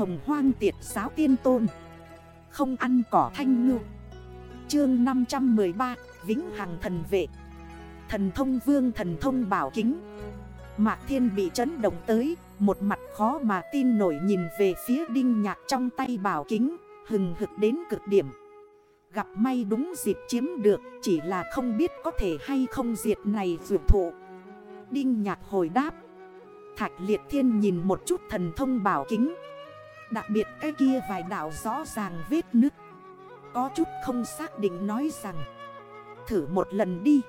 hồng hoang tiệt giáo tiên tôn. Không ăn cỏ thanh ngư. Chương 513 Vĩnh Hằng thần vệ. Thần thông vương, thần thông bảo kính. Mạc Thiên bị chấn động tới, Một mặt khó mà tin nổi nhìn về phía đinh nhạc trong tay bảo kính, Hừng hực đến cực điểm. Gặp may đúng dịp chiếm được, Chỉ là không biết có thể hay không diệt này dược thụ. Đinh nhạc hồi đáp. Thạch liệt thiên nhìn một chút thần thông bảo kính Đặc biệt cái kia vài đảo rõ ràng vết nứt. Có chút không xác định nói rằng, Thử một lần đi.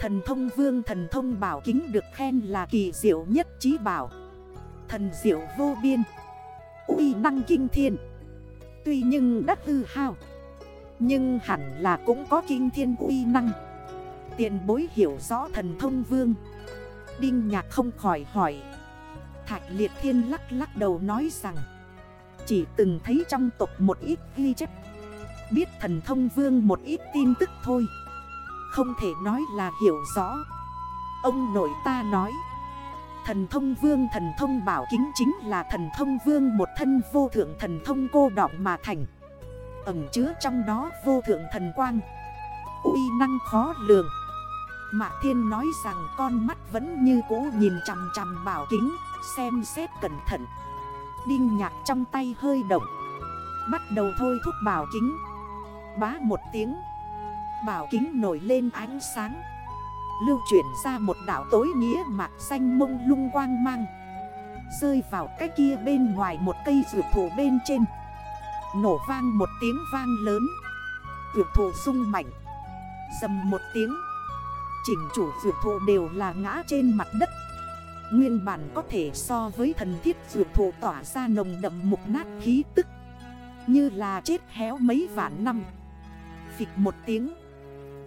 Thần thông vương, thần thông bảo kính được khen là kỳ diệu nhất trí bảo. Thần diệu vô biên. Uy năng kinh thiên. Tuy nhưng đắt hư hao. Nhưng hẳn là cũng có kinh thiên uy năng. Tiền bối hiểu rõ thần thông vương. Đinh nhạc không khỏi hỏi. Thạch liệt thiên lắc lắc đầu nói rằng chỉ từng thấy trong tộc một ít ghi chép. Biết thần thông vương một ít tin tức thôi. Không thể nói là hiểu rõ. Ông nội ta nói, Thần thông vương thần thông bảo kính chính là thần thông vương một thân vô thượng thần thông cô đọng mà thành. Ẩm chứa trong đó vô thượng thần quang. Uy năng khó lường. Mạ Thiên nói rằng con mắt vẫn như cũ nhìn chằm chằm bảo kính, Xem xét cẩn thận. Đinh nhạc trong tay hơi động. Bắt đầu thôi thúc bảo kính. Bá một tiếng. Bảo kính nổi lên ánh sáng. Lưu chuyển ra một đảo tối nghĩa mạc xanh mông lung quang mang. Rơi vào cái kia bên ngoài một cây rượu thủ bên trên. Nổ vang một tiếng vang lớn. Rượu thủ sung mạnh. Dầm một tiếng. Chỉnh chủ rượu thủ đều là ngã trên mặt đất. Nguyên bản có thể so với thần thiết dược thổ tỏa ra nồng đậm mục nát khí tức. Như là chết héo mấy vạn năm. Phịch một tiếng.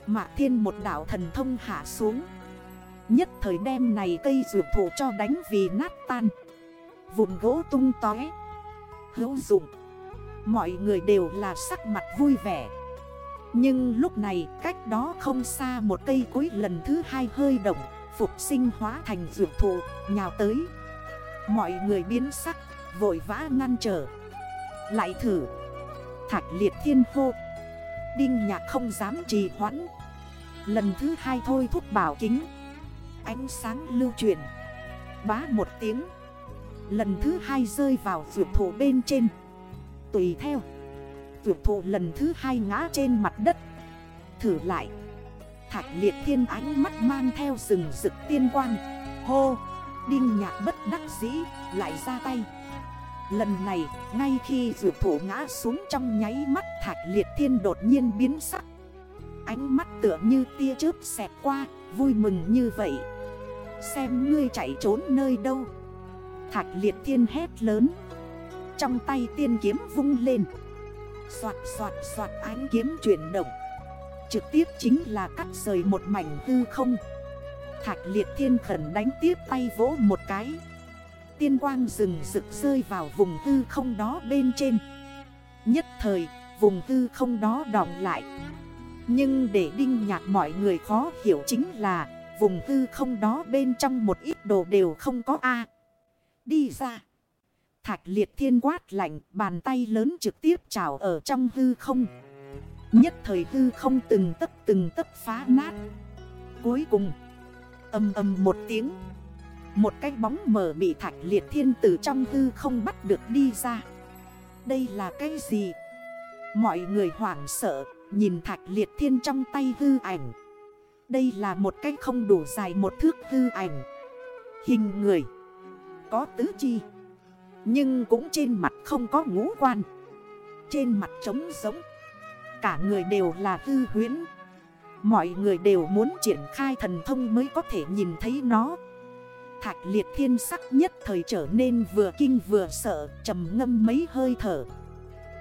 Mạ thiên một đảo thần thông hạ xuống. Nhất thời đêm này cây dược thổ cho đánh vì nát tan. Vụn gỗ tung tói Hữu dụng. Mọi người đều là sắc mặt vui vẻ. Nhưng lúc này cách đó không xa một cây cối lần thứ hai hơi động. Phục sinh hóa thành dược thụ, nhào tới. Mọi người biến sắc, vội vã ngăn trở. Lại thử. Thạch liệt thiên hô. Đinh nhạc không dám trì hoãn. Lần thứ hai thôi thúc bảo kính. Ánh sáng lưu truyền Bá một tiếng. Lần thứ hai rơi vào dược thụ bên trên. Tùy theo. Dược thụ lần thứ hai ngã trên mặt đất. Thử lại. Thạch liệt thiên ánh mắt mang theo rừng rực tiên quang. Hô, Đinh nhạc bất đắc dĩ, Lại ra tay. Lần này, ngay khi rượu thủ ngã xuống trong nháy mắt, Thạch liệt thiên đột nhiên biến sắc. Ánh mắt tựa như tia chớp xẹt qua, Vui mừng như vậy. Xem ngươi chạy trốn nơi đâu. Thạch liệt thiên hét lớn. Trong tay tiên kiếm vung lên. Xoạt xoạt xoạt, ánh kiếm chuyển động. Trực tiếp chính là cắt rời một mảnh hư không. Thạch liệt thiên khẩn đánh tiếp tay vỗ một cái. Tiên quang rừng rực rơi vào vùng hư không đó bên trên. Nhất thời, vùng hư không đó đọng lại. Nhưng để đinh nhạc mọi người khó hiểu chính là, Vùng hư không đó bên trong một ít đồ đều không có A. Đi ra. Thạch liệt thiên quát lạnh, bàn tay lớn trực tiếp trào ở trong hư không. Nhất thời hư không từng tấp từng tấp phá nát. Cuối cùng Âm âm một tiếng, Một cái bóng mờ bị thạch liệt thiên tử trong hư không bắt được đi ra. Đây là cái gì? Mọi người hoảng sợ, Nhìn thạch liệt thiên trong tay hư ảnh. Đây là một cái không đủ dài một thước hư ảnh. Hình người, Có tứ chi, Nhưng cũng trên mặt không có ngũ quan. Trên mặt trống giống. Cả người đều là hư huyến Mọi người đều muốn triển khai thần thông mới có thể nhìn thấy nó. Thạch liệt thiên sắc nhất thời trở nên vừa kinh vừa sợ, trầm ngâm mấy hơi thở.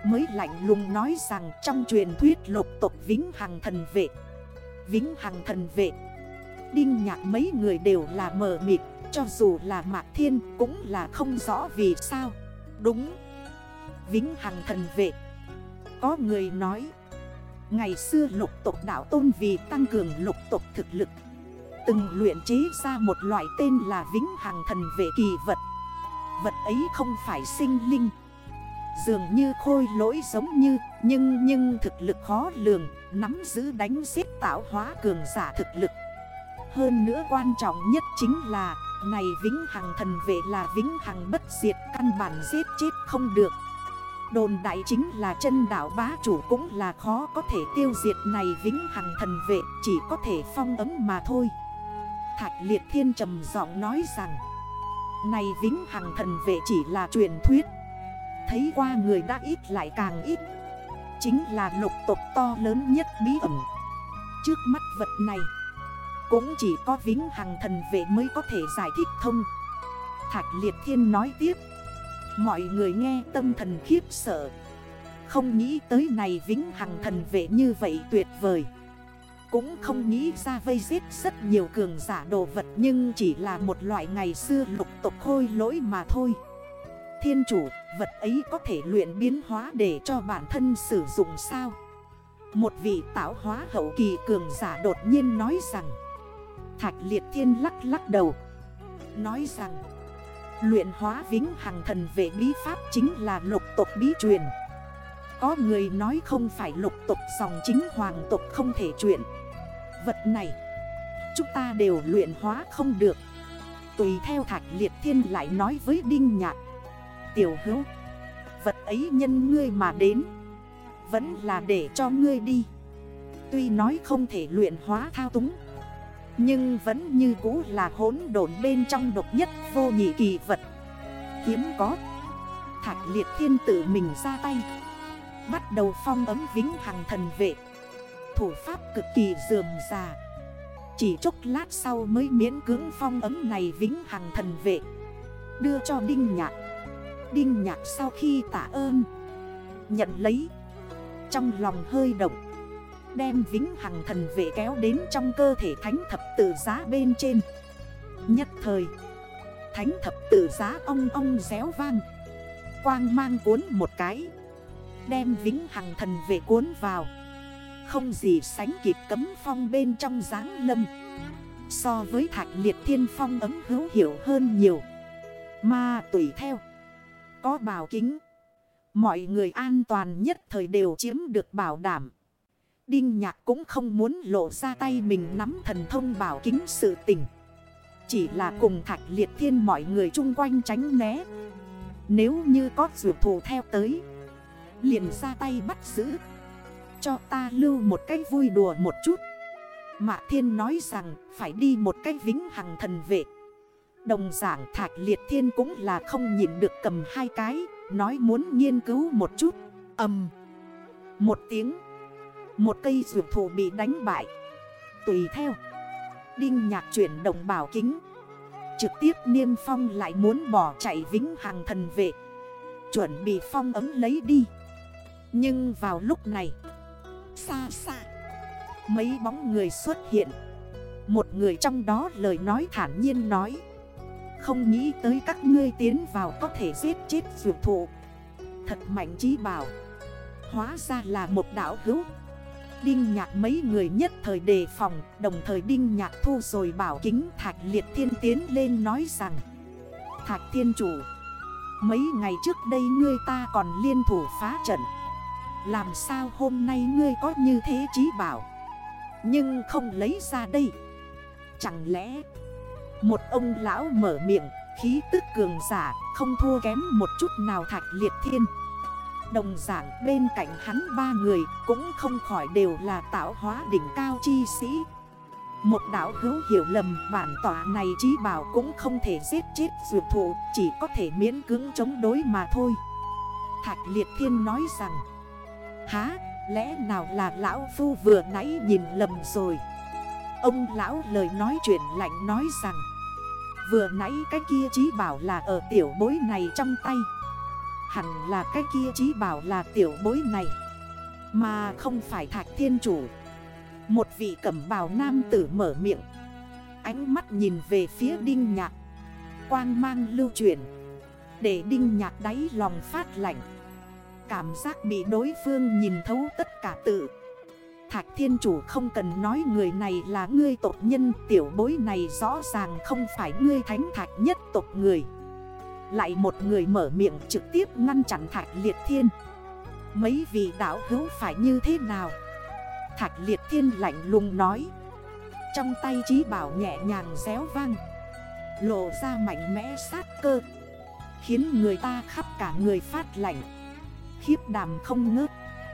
Mới lạnh lùng nói rằng trong truyền thuyết lục tộc vĩnh hằng thần vệ, Vĩnh hằng thần vệ, Đinh nhạc mấy người đều là mờ mịt, Cho dù là mạc thiên cũng là không rõ vì sao. Đúng. Vĩnh hằng thần vệ, Có người nói Ngày xưa lục tộc đảo tôn vì tăng cường lục tộc thực lực. Từng luyện chế ra một loại tên là vĩnh hằng thần vệ kỳ vật. Vật ấy không phải sinh linh. Dường như khôi lỗi giống như, Nhưng nhưng thực lực khó lường, Nắm giữ đánh giết tạo hóa cường giả thực lực. Hơn nữa quan trọng nhất chính là, Này vĩnh hằng thần vệ là vĩnh hằng bất diệt, Căn bản giết chết không được. Đồn đại chính là chân đảo bá chủ cũng là khó có thể tiêu diệt này vĩnh hằng thần vệ, Chỉ có thể phong ấm mà thôi. Thạch liệt thiên trầm giọng nói rằng, Này vĩnh hằng thần vệ chỉ là truyền thuyết. Thấy qua người đã ít lại càng ít. Chính là lục tộc to lớn nhất bí ẩn. Trước mắt vật này, Cũng chỉ có vĩnh hằng thần vệ mới có thể giải thích thông. Thạch liệt thiên nói tiếp Mọi người nghe tâm thần khiếp sợ. Không nghĩ tới này vĩnh hằng thần vệ như vậy tuyệt vời. Cũng không nghĩ ra vây giết rất nhiều cường giả đồ vật Nhưng chỉ là một loại ngày xưa lục tộc khôi lỗi mà thôi. Thiên chủ, vật ấy có thể luyện biến hóa để cho bản thân sử dụng sao? Một vị tạo hóa hậu kỳ cường giả đột nhiên nói rằng. Thạch liệt thiên lắc lắc đầu. Nói rằng Luyện hóa vĩnh hằng thần vệ bí pháp chính là lục tộc bí truyền. Có người nói không phải lục tộc dòng chính hoàng tộc không thể chuyện Vật này, Chúng ta đều luyện hóa không được. Tùy theo thạch liệt thiên lại nói với Đinh Nhạc. Tiểu hữu, Vật ấy nhân ngươi mà đến, Vẫn là để cho ngươi đi. Tuy nói không thể luyện hóa thao túng nhưng vẫn như cũ là hốn độn bên trong độc nhất vô nhị kỳ vật. Hiếm có. Thạch liệt thiên tử mình ra tay. Bắt đầu phong ấm vĩnh hằng thần vệ. Thủ pháp cực kỳ dườm già. Chỉ chốc lát sau mới miễn cưỡng phong ấm này vĩnh hằng thần vệ. Đưa cho Đinh Nhạc. Đinh Nhạc sau khi tạ ơn, Nhận lấy. Trong lòng hơi động. Đem vĩnh hằng thần vệ kéo đến trong cơ thể thánh thập tử giá bên trên. Nhất thời, Thánh thập tử giá ong ong réo vang. Quang mang cuốn một cái, Đem vĩnh hằng thần vệ cuốn vào. Không gì sánh kịp cấm phong bên trong dáng lâm. So với thạch liệt thiên phong ấm hữu hiểu hơn nhiều. Mà tùy theo, Có bảo kính. Mọi người an toàn nhất thời đều chiếm được bảo đảm. Đinh nhạc cũng không muốn lộ ra tay mình nắm thần thông bảo kính sự tình. Chỉ là cùng thạch liệt thiên mọi người chung quanh tránh né. Nếu như có rượu thù theo tới, Liền ra tay bắt giữ. Cho ta lưu một cái vui đùa một chút. Mạ thiên nói rằng phải đi một cái vĩnh hằng thần vệ. Đồng giảng thạch liệt thiên cũng là không nhìn được cầm hai cái, Nói muốn nghiên cứu một chút. Âm. Một tiếng một cây rượu thủ bị đánh bại. Tùy theo. Đinh nhạc chuyển động bảo kính. Trực tiếp niêm phong lại muốn bỏ chạy vĩnh hằng thần vệ. Chuẩn bị phong ấm lấy đi. Nhưng vào lúc này, Xa xa, Mấy bóng người xuất hiện. Một người trong đó lời nói thản nhiên nói, Không nghĩ tới các ngươi tiến vào có thể giết chết dược thụ Thật mạnh trí bảo. Hóa ra là một đảo hữu. Đinh nhạc mấy người nhất thời đề phòng, Đồng thời đinh nhạc thu rồi bảo kính Thạch liệt thiên tiến lên nói rằng, Thạch thiên chủ, Mấy ngày trước đây ngươi ta còn liên thủ phá trận. Làm sao hôm nay ngươi có như thế chí bảo? Nhưng không lấy ra đây. Chẳng lẽ Một ông lão mở miệng, Khí tức cường giả, Không thua kém một chút nào thạch liệt thiên? Đồng dạng bên cạnh hắn ba người cũng không khỏi đều là tạo hóa đỉnh cao chi sĩ. Một đảo hữu hiểu lầm bản tỏa này chí bảo cũng không thể giết chết dược thụ, Chỉ có thể miễn cưỡng chống đối mà thôi. Thạch liệt thiên nói rằng, Há, lẽ nào là lão phu vừa nãy nhìn lầm rồi? Ông lão lời nói chuyện lạnh nói rằng, Vừa nãy cái kia chí bảo là ở tiểu bối này trong tay. Hẳn là cái kia chí bảo là tiểu bối này. Mà không phải thạch thiên chủ. Một vị cẩm bào nam tử mở miệng. Ánh mắt nhìn về phía đinh nhạc. Quang mang lưu chuyển. Để đinh nhạc đáy lòng phát lạnh. Cảm giác bị đối phương nhìn thấu tất cả tự. Thạch thiên chủ không cần nói người này là ngươi tộc nhân, Tiểu bối này rõ ràng không phải ngươi thánh thạch nhất tộc người. Lại một người mở miệng trực tiếp ngăn chặn Thạch Liệt Thiên. Mấy vị đảo hữu phải như thế nào? Thạch Liệt Thiên lạnh lùng nói. Trong tay trí bảo nhẹ nhàng réo vang. Lộ ra mạnh mẽ sát cơ. Khiến người ta khắp cả người phát lạnh. Khiếp đàm không ngớt.